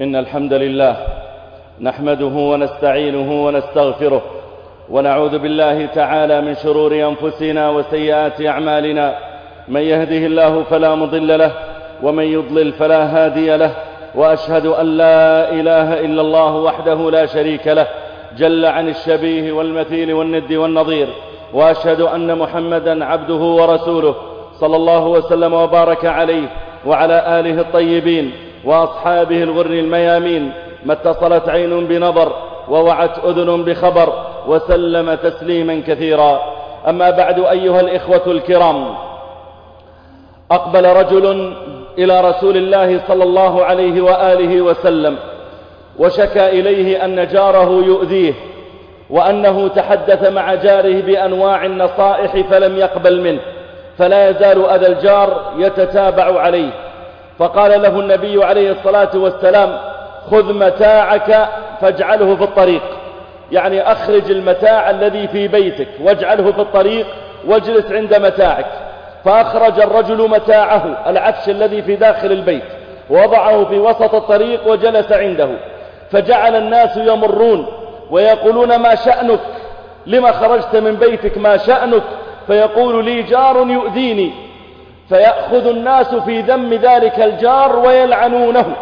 إن الحمد لله نحمده ونستعينه ونستغفره ونعوذ بالله تعالى من شرور أنفسنا وسيئات أعمالنا. من يهده الله فلا مضل له ومن يضلل فلا هادي له وأشهد أن لا إله إلا الله وحده لا شريك له جل عن الشبيه والمثيل والند والنظير وأشهد أن محمدا عبده ورسوله صلى الله وسلم وبارك عليه وعلى آله الطيبين. وأصحابه الغر الميامين ما اتصلت عين بنظر ووعت أذن بخبر وسلم تسليما كثيرا. أما بعد أيها الإخوة الكرام أقبل رجل إلى رسول الله صلى الله عليه وآله وسلم وشكى إليه أن جاره يؤذيه وأنه تحدث مع جاره بأنواع النصائح فلم يقبل منه فلا يزال أذى الجار يتتابع عليه. فقال له النبي عليه الصلاة والسلام خذ متاعك فاجعله في الطريق. يعني أخرج المتاع الذي في بيتك واجعله في الطريق واجلس عند متاعك. فأخرج الرجل متاعه العفش الذي في داخل البيت ووضعه في وسط الطريق وجلس عنده. فجعل الناس يمرون ويقولون ما شأنك؟ لما خرجت من بيتك ما شأنك؟ فيقول لي جار يؤذيني. فيأخذ الناس في ذم ذلك الجار ويلعنونه.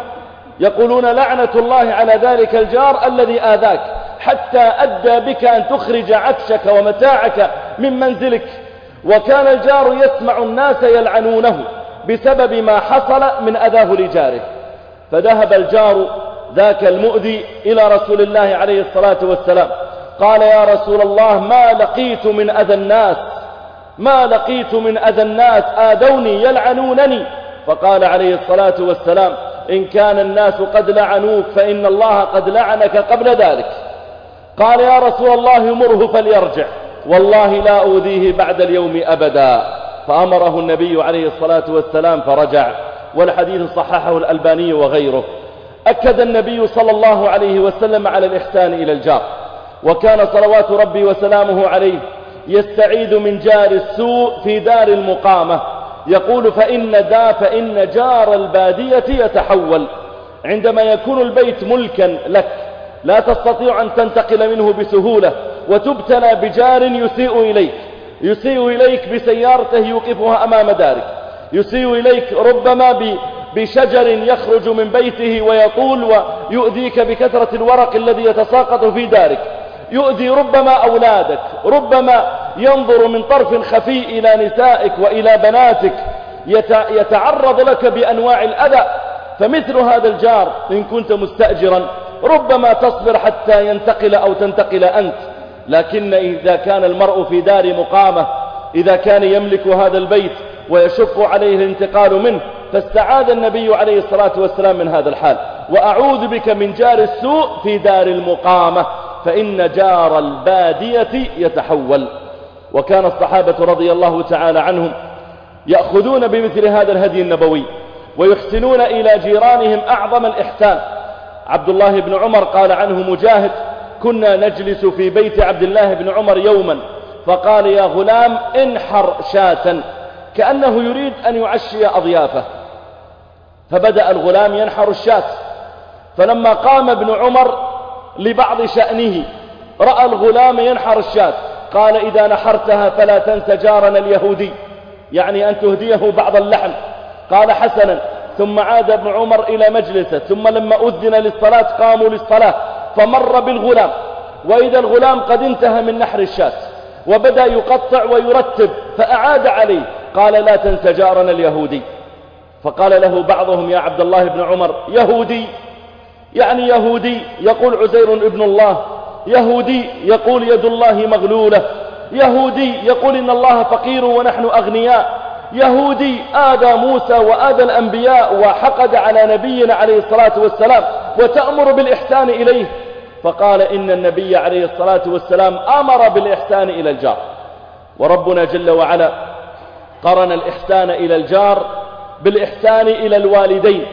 يقولون لعنة الله على ذلك الجار الذي آذاك حتى أدى بك أن تخرج عفشك ومتاعك من منزلك. وكان الجار يسمع الناس يلعنونه بسبب ما حصل من أذاه لجاره. فذهب الجار ذاك المؤذي إلى رسول الله عليه الصلاة والسلام. قال يا رسول الله ما لقيت من أذى الناس ما لقيت من أذى الناس آذوني يلعنونني. فقال عليه الصلاة والسلام إن كان الناس قد لعنوك فإن الله قد لعنك قبل ذلك. قال يا رسول الله مره فليرجع. والله لا أوذيه بعد اليوم أبدا. فأمره النبي عليه الصلاة والسلام فرجع. والحديث صححه الألباني وغيره. أكد النبي صلى الله عليه وسلم على الإحسان إلى الجار. وكان صلوات ربي وسلامه عليه يستعيد من جار السوء في دار المقامة. يقول فإن دا فإن جار البادية يتحول. عندما يكون البيت ملكا لك لا تستطيع أن تنتقل منه بسهولة وتبتلى بجار يسيء إليك. يسيء إليك بسيارته يوقفها أمام دارك. يسيء إليك ربما بشجر يخرج من بيته ويطول ويؤذيك بكثرة الورق الذي يتساقط في دارك. يؤذي ربما أولادك ربما ينظر من طرف خفي إلى نسائك وإلى بناتك يتعرض لك بأنواع الأذى فمثل هذا الجار إن كنت مستأجرا ربما تصبر حتى ينتقل أو تنتقل أنت لكن إذا كان المرء في دار مقامة إذا كان يملك هذا البيت ويشق عليه الانتقال منه فاستعاذ النبي عليه الصلاة والسلام من هذا الحال. وأعوذ بك من جار السوء في دار المقامة. فإن جار البادية يتحول. وكان الصحابة رضي الله تعالى عنهم يأخذون بمثل هذا الهدي النبوي ويحسنون إلى جيرانهم أعظم الإحسان. عبد الله بن عمر قال عنه مجاهد كنا نجلس في بيت عبد الله بن عمر يوما. فقال يا غلام انحر شاة. كأنه يريد أن يعشي أضيافه. فبدأ الغلام ينحر الشاة. فلما قام ابن عمر لبعض شأنه. رأى الغلام ينحر الشاة. قال إذا نحرتها فلا تنس جارنا اليهودي. يعني أن تهديه بعض اللحم. قال حسنا. ثم عاد ابن عمر إلى مجلسه. ثم لما أذن للصلاة قاموا للصلاة. فمر بالغلام. وإذا الغلام قد انتهى من نحر الشاة. وبدأ يقطع ويرتب. فأعاد عليه. قال لا تنس جارنا اليهودي. فقال له بعضهم يا عبد الله بن عمر يهودي. يعني يهودي يقول عزير ابن الله يهودي يقول يد الله مغلولة يهودي يقول إن الله فقير ونحن أغنياء يهودي آذى موسى وآذى الأنبياء وحقد على نبينا عليه الصلاة والسلام وتأمر بالإحسان إليه فقال إن النبي عليه الصلاة والسلام أمر بالإحسان إلى الجار. وربنا جل وعلا قرن الإحسان إلى الجار بالإحسان إلى الوالدين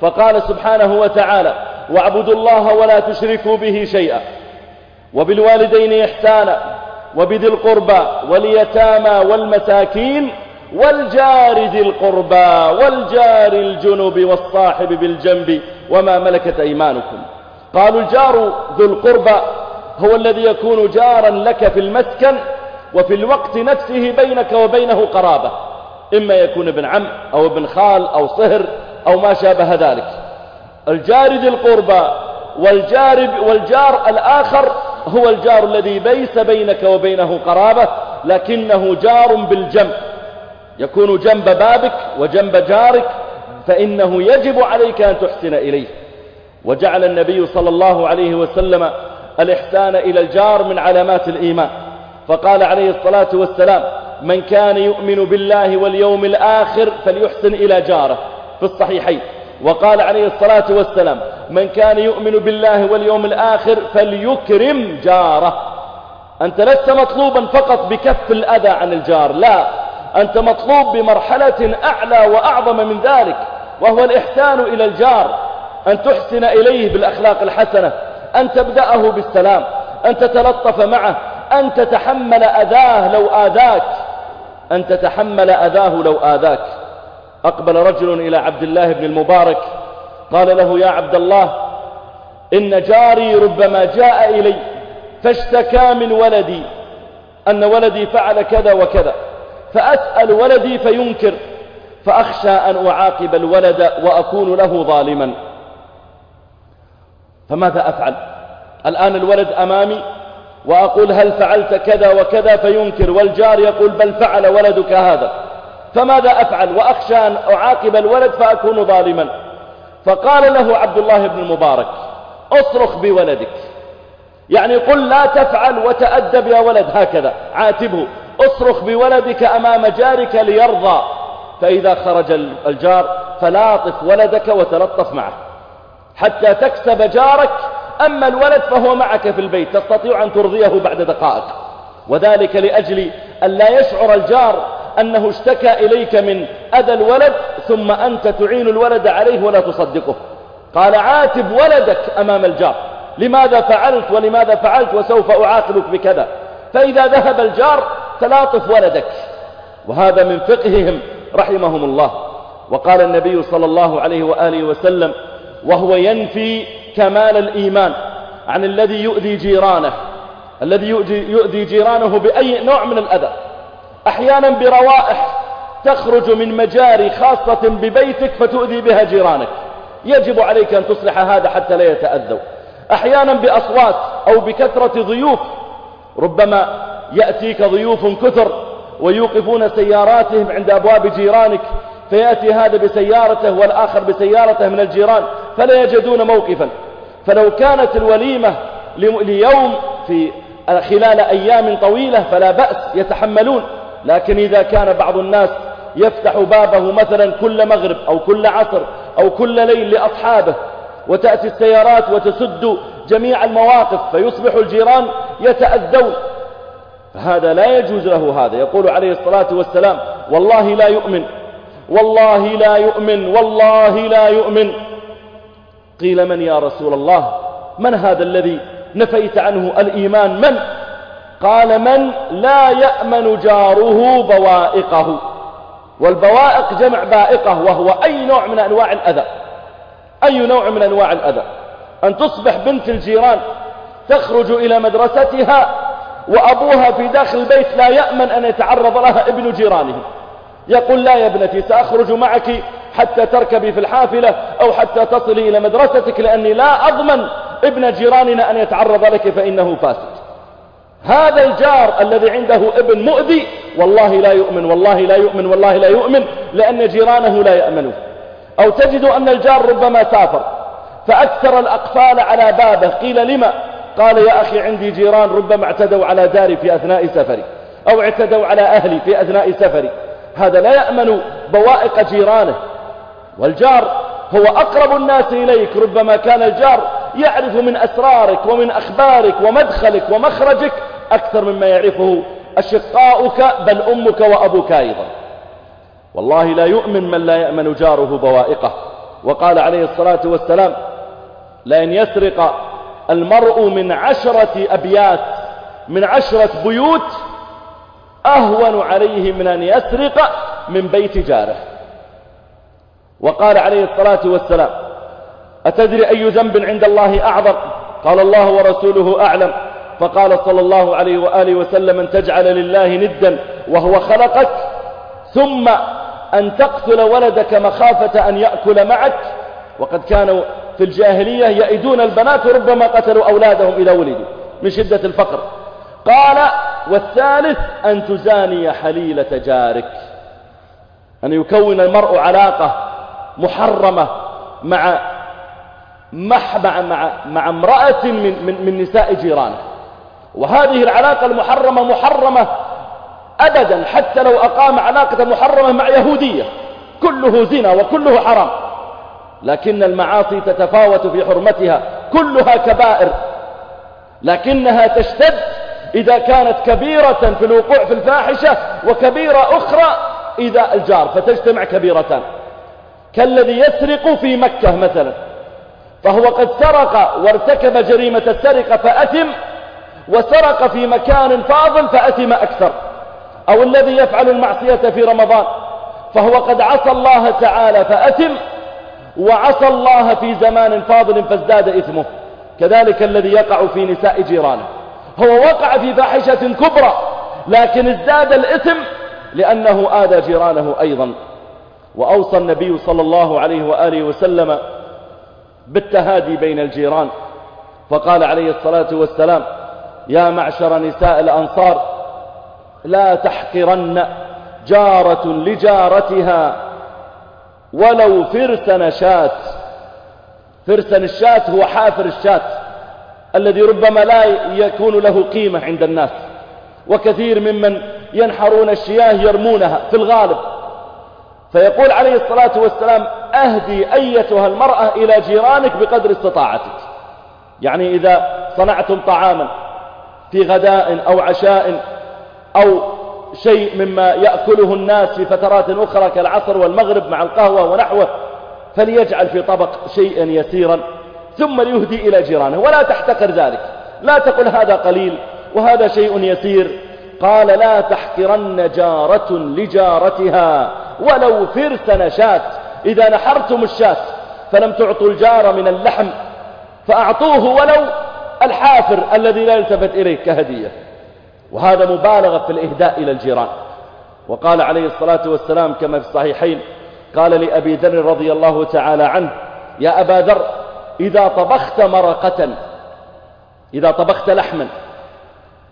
فقال سبحانه وتعالى واعبدوا الله ولا تشركوا به شيئا. وبالوالدين إحسانا وبذي القربى واليتامى والمساكين والجار ذي القربى والجار الجنب والصاحب بالجنب وما ملكت أيمانكم. قالوا الجار ذو القربى هو الذي يكون جارا لك في المسكن وفي الوقت نفسه بينك وبينه قرابة إما يكون ابن عم أو ابن خال أو صهر أو ما شابه ذلك. الجار ذي القربى والجار, والجار الآخر هو الجار الذي ليس بينك وبينه قرابة لكنه جار بالجنب. يكون جنب بابك وجنب جارك فإنه يجب عليك أن تحسن إليه. وجعل النبي صلى الله عليه وسلم الإحسان إلى الجار من علامات الإيمان. فقال عليه الصلاة والسلام من كان يؤمن بالله واليوم الآخر فليحسن إلى جاره. في الصحيحين. وقال عليه الصلاة والسلام من كان يؤمن بالله واليوم الآخر فليكرم جاره. أنت لست مطلوبا فقط بكف الأذى عن الجار لا. أنت مطلوب بمرحلة أعلى وأعظم من ذلك وهو الإحسان إلى الجار. أن تحسن إليه بالأخلاق الحسنة أن تبدأه بالسلام أن تتلطف معه أن تتحمل أذاه لو آذاك أن تتحمل أذاه لو آذاك. أقبل رجل إلى عبد الله بن المبارك قال له يا عبد الله إن جاري ربما جاء إلي فاشتكى من ولدي أن ولدي فعل كذا وكذا فأسأل ولدي فينكر فأخشى أن أعاقب الولد وأكون له ظالما. فماذا أفعل؟ الآن الولد أمامي وأقول هل فعلت كذا وكذا فينكر. والجار يقول بل فعل ولدك هذا. فماذا أفعل؟ وأخشى أن أعاقب الولد فأكون ظالما. فقال له عبد الله بن المبارك أصرخ بولدك. يعني قل لا تفعل وتأدب يا ولد هكذا. عاتبه أصرخ بولدك أمام جارك ليرضى. فإذا خرج الجار فلاطف ولدك وتلطف معه. حتى تكسب جارك أما الولد فهو معك في البيت تستطيع أن ترضيه بعد دقائق. وذلك لأجل أن لا يشعر الجار أنه اشتكى إليك من أذى الولد ثم أنت تعين الولد عليه ولا تصدقه. قال عاتب ولدك أمام الجار. لماذا فعلت ولماذا فعلت وسوف أعاقبك بكذا؟ فإذا ذهب الجار تلاطف ولدك. وهذا من فقههم رحمهم الله. وقال النبي صلى الله عليه وآله وسلم وهو ينفي كمال الإيمان عن الذي يؤذي جيرانه. الذي يؤذي جيرانه بأي نوع من الأذى؟ أحيانا بروائح تخرج من مجاري خاصة ببيتك فتؤذي بها جيرانك. يجب عليك أن تصلح هذا حتى لا يتأذوا. أحيانا بأصوات أو بكثرة ضيوف ربما يأتيك ضيوف كثر ويوقفون سياراتهم عند أبواب جيرانك فيأتي هذا بسيارته والآخر بسيارته من الجيران فلا يجدون موقفا. فلو كانت الوليمة ليوم في خلال أيام طويلة فلا بأس يتحملون. لكن إذا كان بعض الناس يفتح بابه مثلا كل مغرب أو كل عصر أو كل ليل لأصحابه وتأتي السيارات وتسد جميع المواقف فيصبح الجيران يتأذون. فهذا لا يجوز له هذا. يقول عليه الصلاة والسلام والله لا يؤمن والله لا يؤمن والله لا يؤمن. قيل من يا رسول الله؟ من هذا الذي نفيت عنه الإيمان؟ من؟ قال من لا يأمن جاره بوائقه والبوائق جمع بائقة وهو أي نوع من أنواع الأذى أي نوع من أنواع الأذى. أن تصبح بنت الجيران تخرج إلى مدرستها وأبوها في داخل البيت لا يأمن أن يتعرض لها ابن جيرانه. يقول لا يا ابنتي سأخرج معك حتى تركبي في الحافلة أو حتى تصلي إلى مدرستك لأني لا أضمن ابن جيراننا أن يتعرض لك فإنه فاسد هذا الجار الذي عنده ابن مؤذي والله لا يؤمن والله لا يؤمن والله لا يؤمن لأن جيرانه لا يأمنون أو تجد أن الجار ربما سافر فأكثر الأقفال على بابه. قيل لما؟ قال يا أخي عندي جيران ربما اعتدوا على داري في أثناء سفري أو اعتدوا على أهلي في أثناء سفري. هذا لا يأمن بوائق جيرانه. والجار هو أقرب الناس إليك. ربما كان الجار يعرف من أسرارك ومن أخبارك ومدخلك ومخرجك أكثر مما يعرفه أشقاؤك بل أمك وأبوك أيضا. والله لا يؤمن من لا يأمن جاره بوائقه. وقال عليه الصلاة والسلام لأن يسرق المرء من عشرة أبيات من عشرة بيوت أهون عليه من أن يسرق من بيت جاره. وقال عليه الصلاة والسلام أتدري أي ذنب عند الله أعظم؟ قال الله ورسوله أعلم. فقال صلى الله عليه وآله وسلم أن تجعل لله ندا وهو خلقك ثم أن تقتل ولدك مخافة أن يأكل معك. وقد كانوا في الجاهلية يئدون البنات ربما قتلوا أولادهم إذا ولدوا من شدة الفقر. قال والثالث أن تزاني حليلة جارك. أن يكون المرء علاقة محرمة مع مع مع, مع امرأة من, من, من نساء جيرانه. وهذه العلاقة المحرمة محرمة أبدا حتى لو أقام علاقة محرمة مع يهودية. كله زنا وكله حرام. لكن المعاصي تتفاوت في حرمتها. كلها كبائر. لكنها تشتد إذا كانت كبيرة في الوقوع في الفاحشة وكبيرة أخرى إذا الجار. فتجتمع كبيرتان. كالذي يسرق في مكة مثلا. فهو قد سرق وارتكب جريمة السرقة فأثم وسرق في مكان فاضل فأثم أكثر. أو الذي يفعل المعصية في رمضان فهو قد عصى الله تعالى فأثم وعصى الله في زمان فاضل فازداد إثمه. كذلك الذي يقع في نساء جيرانه. هو وقع في فاحشة كبرى لكن ازداد الإثم لأنه آذى جيرانه أيضا. وأوصى النبي صلى الله عليه وآله وسلم بالتهادي بين الجيران. فقال عليه الصلاة والسلام يا معشر نساء الأنصار لا تحقرن جارة لجارتها ولو فرسن شات فرسن الشات هو حافر الشات الذي ربما لا يكون له قيمة عند الناس. وكثير ممن ينحرون الشياه يرمونها في الغالب. فيقول عليه الصلاة والسلام أهدي أيتها المرأة إلى جيرانك بقدر استطاعتك. يعني إذا صنعتم طعاما في غداء أو عشاء أو شيء مما يأكله الناس في فترات أخرى كالعصر والمغرب مع القهوة ونحوه فليجعل في طبق شيئا يسيرا ثم ليهدي إلى جيرانه. ولا تحتقر ذلك. لا تقل هذا قليل وهذا شيء يسير. قال لا تحقرن جارة لجارتها ولو فرس نشات. إذا نحرتم الشاة فلم تعطوا الجار من اللحم فأعطوه ولو الحافر الذي لا يلتفت إليه كهدية. وهذا مبالغة في الإهداء إلى الجيران. وقال عليه الصلاة والسلام كما في الصحيحين قال لأبي ذر رضي الله تعالى عنه يا أبا ذر إذا طبخت مرقة إذا طبخت لحما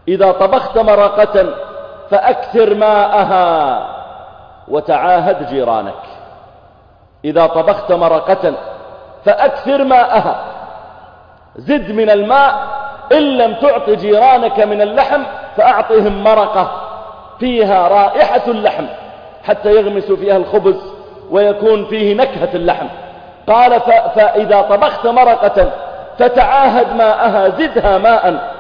إذا طبخت مرقة فأكثر ماءها وتعاهد جيرانك. إذا طبخت مرقة فأكثر ماءها زد من الماء إن لم تعط جيرانك من اللحم فأعطهم مرقة. فيها رائحة اللحم حتى يغمس فيها الخبز ويكون فيه نكهة اللحم. قال فإذا طبخت مرقة فتعاهد ماءها زدها ماء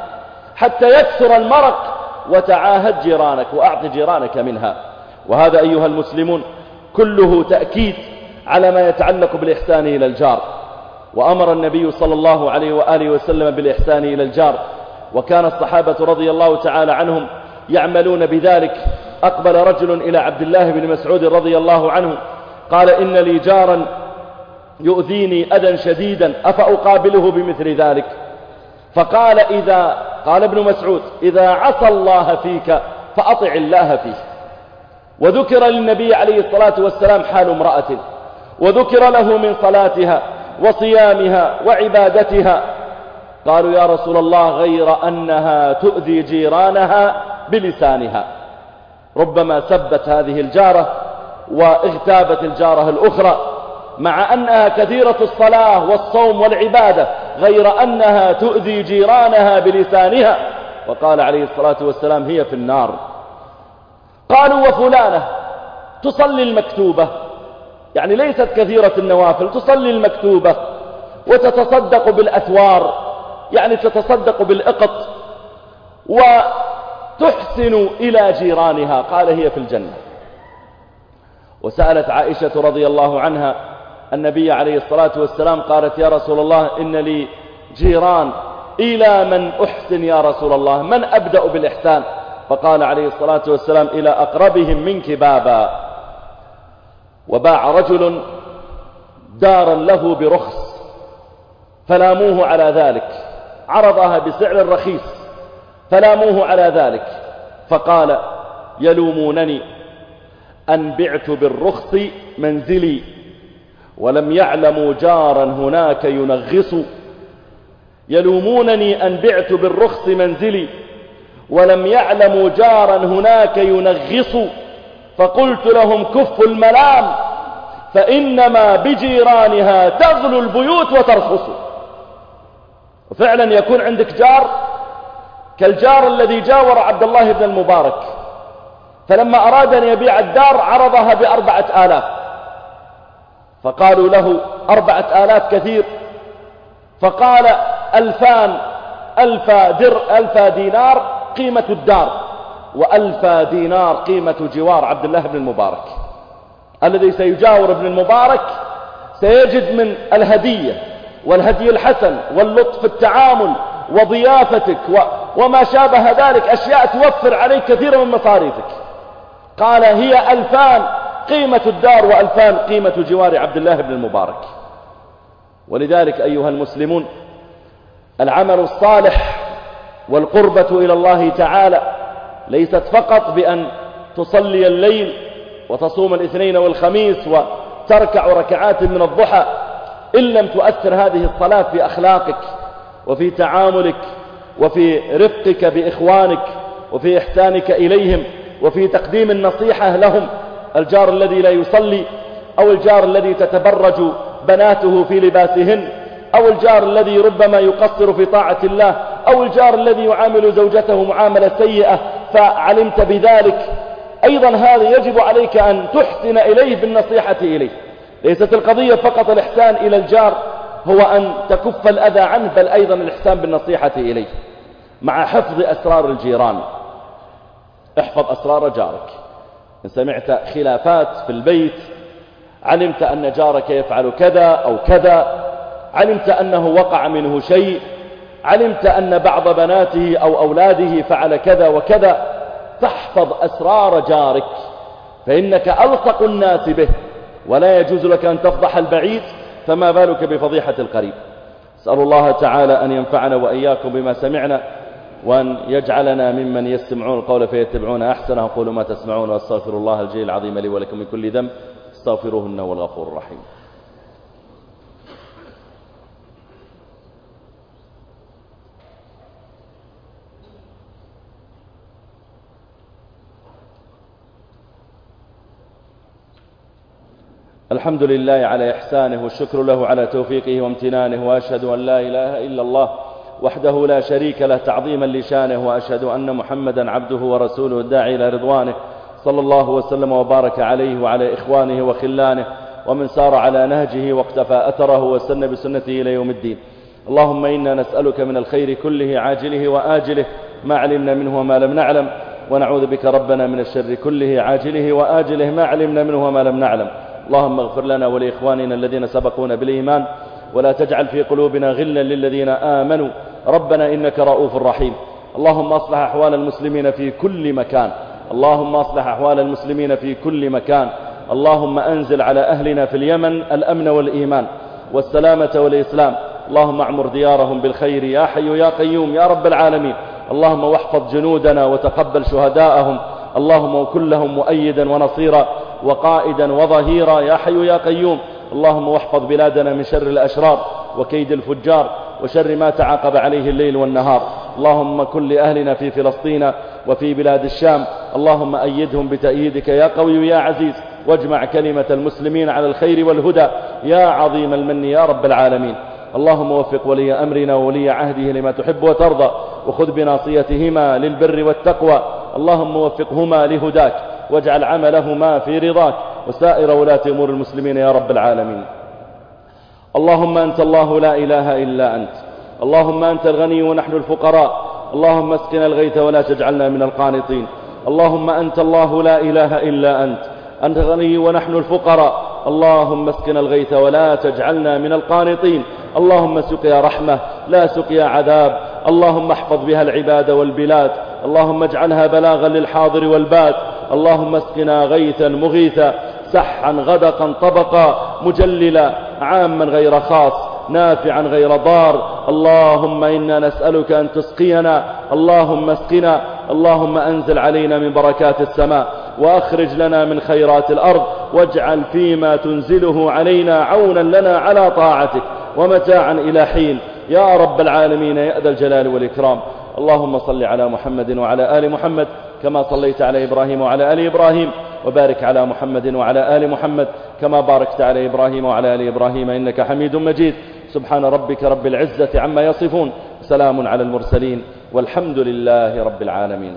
حتى يكثر المرق وتعاهد جيرانك وأعط جيرانك منها. وهذا أيها المسلمون كله تأكيد على ما يتعلق بالإحسان إلى الجار. وأمر النبي صلى الله عليه وآله وسلم بالإحسان إلى الجار. وكان الصحابة رضي الله تعالى عنهم يعملون بذلك. أقبل رجل إلى عبد الله بن مسعود رضي الله عنه قال إن لي جارا يؤذيني أذى شديدا أفأقابله بمثل ذلك؟ فقال إذا قال ابن مسعود إذا عصى الله فيك فأطع الله فيه. وذكر للنبي عليه الصلاة والسلام حال امرأة وذكر له من صلاتها وصيامها وعبادتها. قالوا يا رسول الله غير أنها تؤذي جيرانها بلسانها. ربما سبت هذه الجارة واغتابت الجارة الأخرى مع أنها كثيرة الصلاة والصوم والعبادة غير أنها تؤذي جيرانها بلسانها. وقال عليه الصلاة والسلام هي في النار. قالوا وفلانة تصلي المكتوبة يعني ليست كثيرة النوافل تصلي المكتوبة وتتصدق بالأثوار يعني تتصدق بالإقط وتحسن إلى جيرانها قال هي في الجنة. وسألت عائشة رضي الله عنها النبي عليه الصلاة والسلام قالت يا رسول الله إن لي جيران إلى من أحسن يا رسول الله من أبدأ بالإحسان؟ فقال عليه الصلاة والسلام إلى أقربهم منك بابا وباع رجل دارا له برخص فلاموه على ذلك عرضها بسعر رخيص فلاموه على ذلك فقال يلومونني أن بعت بالرخص منزلي ولم يعلموا جارا هناك ينغص. يلومونني أن بعت بالرخص منزلي ولم يعلموا جارا هناك ينغص. فقلت لهم كفوا الملام فإنما بجيرانها تغلو البيوت وترخص. وفعلا يكون عندك جار كالجار الذي جاور عبد الله بن المبارك فلما أراد أن يبيع الدار عرضها بأربعة آلاف. فقالوا له أربعة آلاف كثير. فقال ألفان ألف در ألف دينار قيمة الدار. وألف دينار قيمة جوار عبد الله بن المبارك الذي سيجاور ابن المبارك سيجد من الهدية والهدي الحسن واللطف التعامل وضيافتك. وما شابه ذلك أشياء توفر عليك كثير من مصاريفك قال هي ألفان قيمة الدار وألفان قيمة جوار عبد الله بن المبارك ولذلك أيها المسلمون العمل الصالح والقربة إلى الله تعالى ليست فقط بأن تصلي الليل وتصوم الاثنين والخميس وتركع ركعات من الضحى إن لم تؤثر هذه الصلاة في أخلاقك وفي تعاملك وفي رفقك بإخوانك وفي إحسانك إليهم وفي تقديم النصيحة لهم الجار الذي لا يصلي أو الجار الذي تتبرج بناته في لباسهن أو الجار الذي ربما يقصر في طاعة الله أو الجار الذي يعامل زوجته معاملة سيئة فعلمت بذلك. أيضا هذا يجب عليك أن تحسن إليه بالنصيحة إليه. ليست القضية فقط الإحسان إلى الجار هو أن تكف الأذى عنه بل أيضا الإحسان بالنصيحة إليه. مع حفظ أسرار الجيران. احفظ أسرار جارك. إن سمعت خلافات في البيت علمت أن جارك يفعل كذا أو كذا علمت أنه وقع منه شيء علمت أن بعض بناته أو أولاده فعل كذا وكذا تحفظ أسرار جارك فإنك ألصق الناس به ولا يجوز لك أن تفضح البعيد فما بالك بفضيحة القريب؟ أسأل الله تعالى أن ينفعنا وإياكم بما سمعنا وأن يجعلنا ممن يستمعون القول فيتبعون أحسنه. أقول ما تسمعون وأستغفر الله الجليل العظيم لي ولكم من كل ذنب استغفروه إنه الغفور الرحيم. الحمد لله على إحسانه والشكر له على توفيقه وامتنانه وأشهد أن لا إله إلا الله وحده لا شريك له تعظيما لشانه وأشهد أن محمدا عبده ورسوله الداعي إلى رضوانه صلى الله وسلم وبارك عليه وعلى إخوانه وخلانه ومن سار على نهجه واقتفى أثره وسن بسنته إلى يوم الدين. اللهم إنا نسألك من الخير كله عاجله وآجله ما علمنا منه وما لم نعلم ونعوذ بك ربنا من الشر كله عاجله وآجله ما علمنا منه وما لم نعلم. اللهم اغفر لنا ولإخواننا الذين سبقونا بالإيمان ولا تجعل في قلوبنا غلا للذين آمنوا. ربنا إنك رؤوف رحيم. اللهم أصلح أحوال المسلمين في كل مكان. اللهم أصلح أحوال المسلمين في كل مكان. اللهم أنزل على أهلنا في اليمن الأمن والإيمان والسلامة والإسلام. اللهم أعمر ديارهم بالخير يا حي يا قيوم يا رب العالمين. اللهم واحفظ جنودنا وتقبل شهداءهم. اللهم وكن لهم مؤيدا ونصيرا وقائدا وظهيرا يا حي يا قيوم. اللهم واحفظ بلادنا من شر الأشرار وكيد الفجار وشر ما تعاقب عليه الليل والنهار. اللهم كن لأهلنا في فلسطين وفي بلاد الشام. اللهم أيدهم بتأييدك يا قوي يا عزيز. واجمع كلمة المسلمين على الخير والهدى. يا عظيم المن يا رب العالمين. اللهم وفق ولي أمرنا وولي عهده لما تحب وترضى. وخذ بناصيتهما للبر والتقوى. اللهم وفقهما لهداك واجعل عملهما في رضاك وسائر ولاة أمور المسلمين يا رب العالمين. اللهم أنت الله لا إله إلا أنت. اللهم أنت الغني ونحن الفقراء. اللهم اسقنا الغيث ولا تجعلنا من القانطين. اللهم أنت الله لا إله إلا أنت. أنت غني ونحن الفقراء. اللهم اسقنا الغيث ولا تجعلنا من القانطين. اللهم سقيا رحمة لا سقيا عذاب. اللهم احفظ بها العباد والبلاد اللهم اجعلها بلاغا للحاضر والباد اللهم اسقنا غيثا مغيثا سحا غدقا طبقا مجللا عاما غير خاص نافعا غير ضار اللهم إنا نسألك أن تسقينا اللهم اسقنا اللهم أنزل علينا من بركات السماء وأخرج لنا من خيرات الأرض واجعل فيما تنزله علينا عونا لنا على طاعتك ومتاعا إلى حين. يا رب العالمين يا ذا الجلال والإكرام. اللهم صل على محمد وعلى آل محمد كما صليت على إبراهيم وعلى آل إبراهيم وبارك على محمد وعلى آل محمد كما باركت على إبراهيم وعلى آل إبراهيم إنك حميد مجيد. سبحان ربك رب العزة عما يصفون سلام على المرسلين والحمد لله رب العالمين.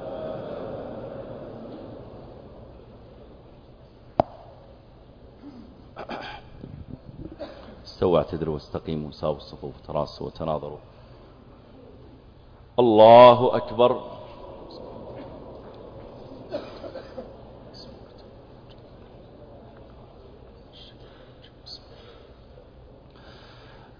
استووا اعتدلوا واستقيموا ساووا الصفوف تراصوا وتناظروا. الله أكبر.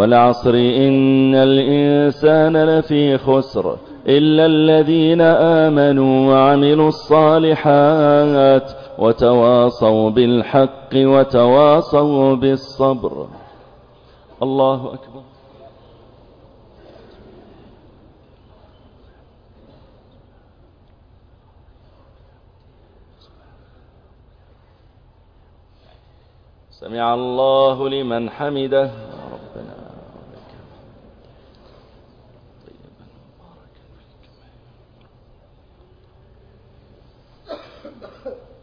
والعصر إن الإنسان لفي خسر إلا الذين آمنوا وعملوا الصالحات وتواصوا بالحق وتواصوا بالصبر. الله أكبر. سمع الله لمن حمده.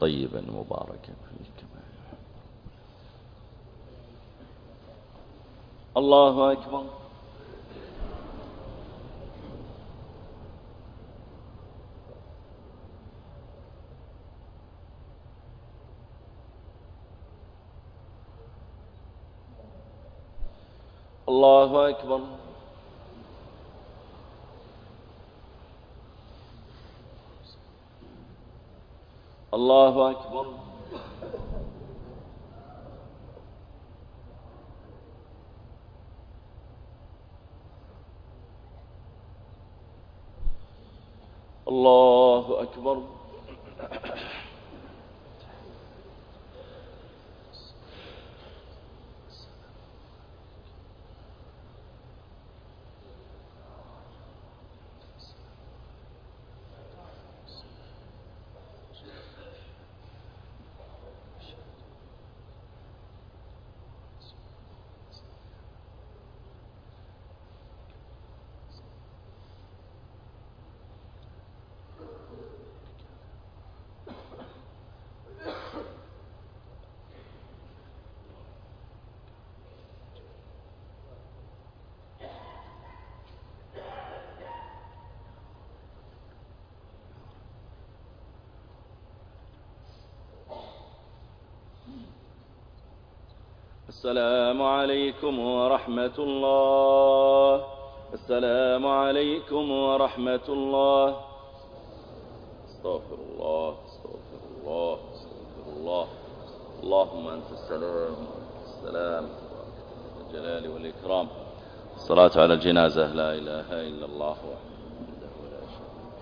طيبا مباركا فيه كما الله أكبر. الله أكبر. الله أكبر. الله أكبر. السلام عليكم ورحمة الله. السلام عليكم ورحمة الله. استغفر الله استغفر الله استغفر الله. اللهم أنت السلام السلام. الجلال والإكرام. الصلاة على الجنازة. لا إله إلا الله وحده لا شريك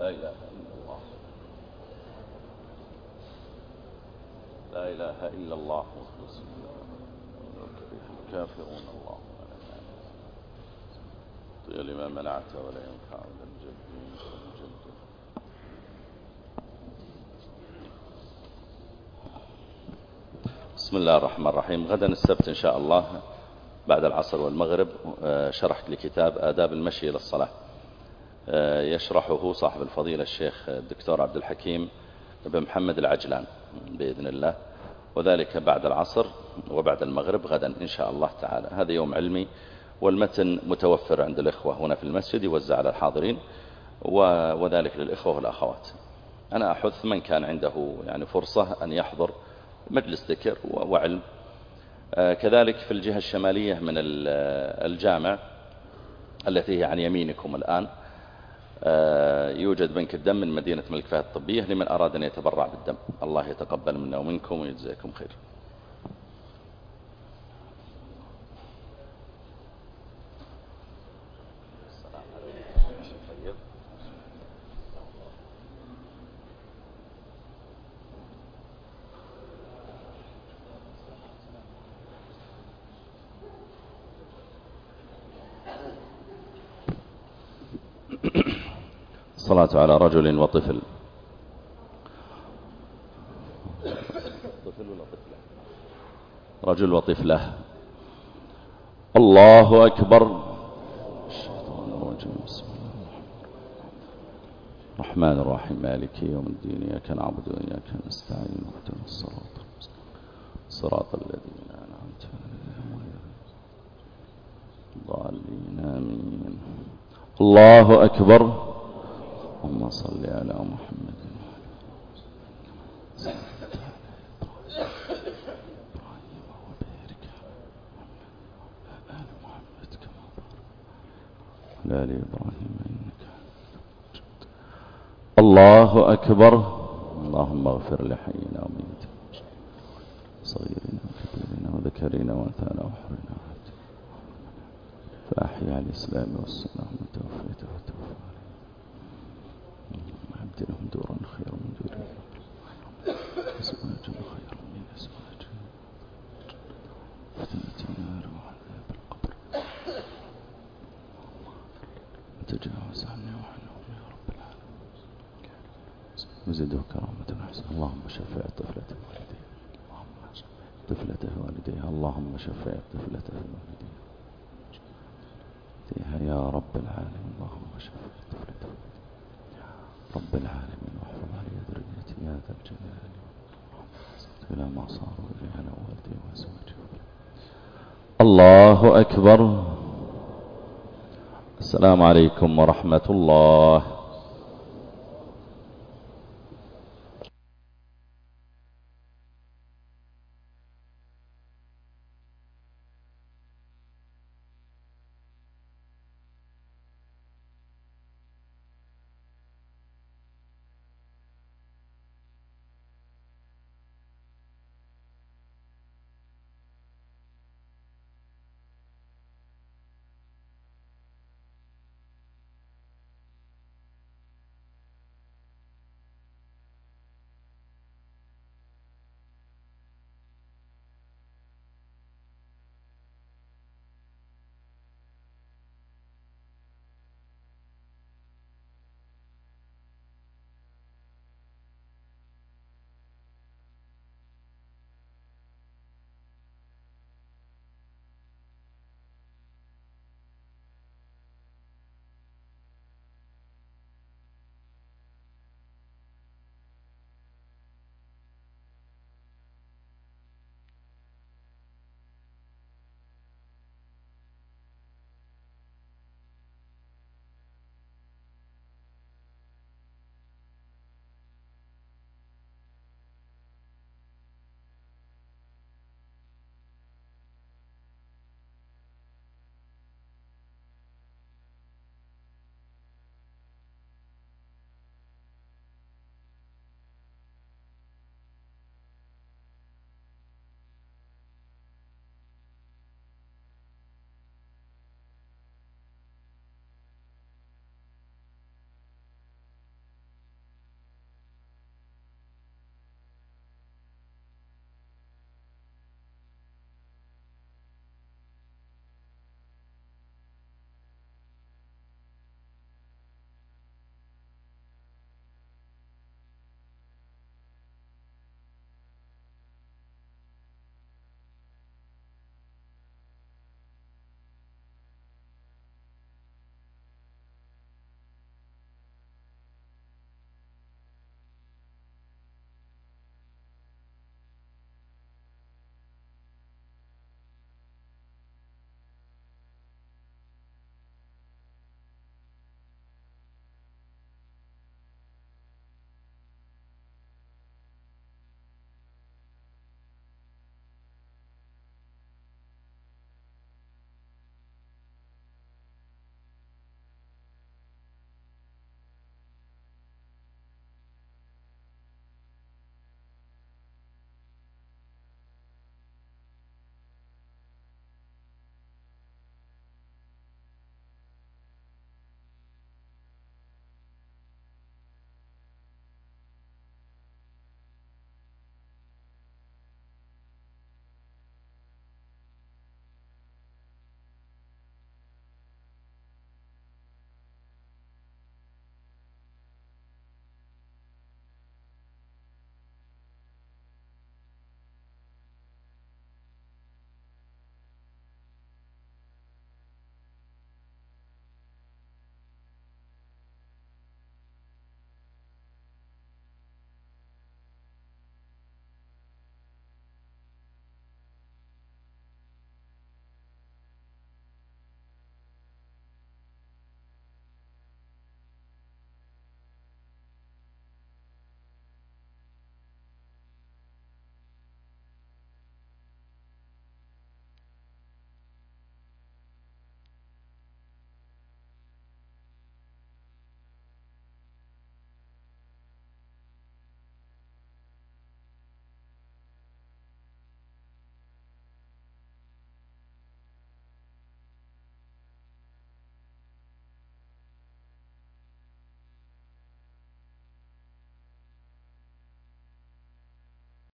لا إله لا إله إلا الله. كافرون الله. طيب لما منعت ولا ينفع ولا الجد بسم الله الرحمن الرحيم. غدا السبت إن شاء الله بعد العصر والمغرب. آه، شرحت لكتاب آداب المشي إلى الصلاة. آه، يشرحه صاحب الفضيلة الشيخ الدكتور عبد الحكيم بن محمد العجلان بإذن الله. وذلك بعد العصر وبعد المغرب غدا إن شاء الله تعالى. هذا يوم علمي والمتن متوفر عند الإخوة هنا في المسجد يوزع على الحاضرين وذلك للإخوة والأخوات. أنا أحث من كان عنده يعني فرصة أن يحضر مجلس ذكر وعلم. آه، كذلك في الجهة الشمالية من الجامع التي هي عن يمينكم الآن آه، يوجد بنك الدم من مدينة ملك فهد الطبية لمن أراد أن يتبرع بالدم. الله يتقبل منا ومنكم ويجزيكم خير. الصلاة على رجل وطفل. رجل وطفلة. الله أكبر. الرحمن الرحيم. مالك يوم الدين. إياك نعبد وإياك نستعين. واهدنا الصراط صراط الذين أنعمت عليهم ضالين آمين. الله أكبر. صل على محمد. وعلى آل إبراهيم إنك الله أكبر. اللهم اغفر لحينا وميتنا صغيرنا وكبيرنا وذكرنا وأنثانا وحرنا. فأحيا الإسلام والسنة ومتوفيته وتوفى لهم دورا خيرا من دورهم أزواجا خيرا من أزواجهم فتنة النار وعذاب القبر. تجاوز عني وعنهم يا رب العالمين. وزده كرامة حسن اللهم شفع طفلة والديها طفلته والديها. اللهم شفع طفلته والديها. يا رب العالمين. اللهم شفع. طفلته رب العالمين. واحفظ لي ذريتي يا ذا الجلال إلى ما صاروا إليه أنا والدي وأزواجي. الله أكبر. السلام عليكم ورحمة الله.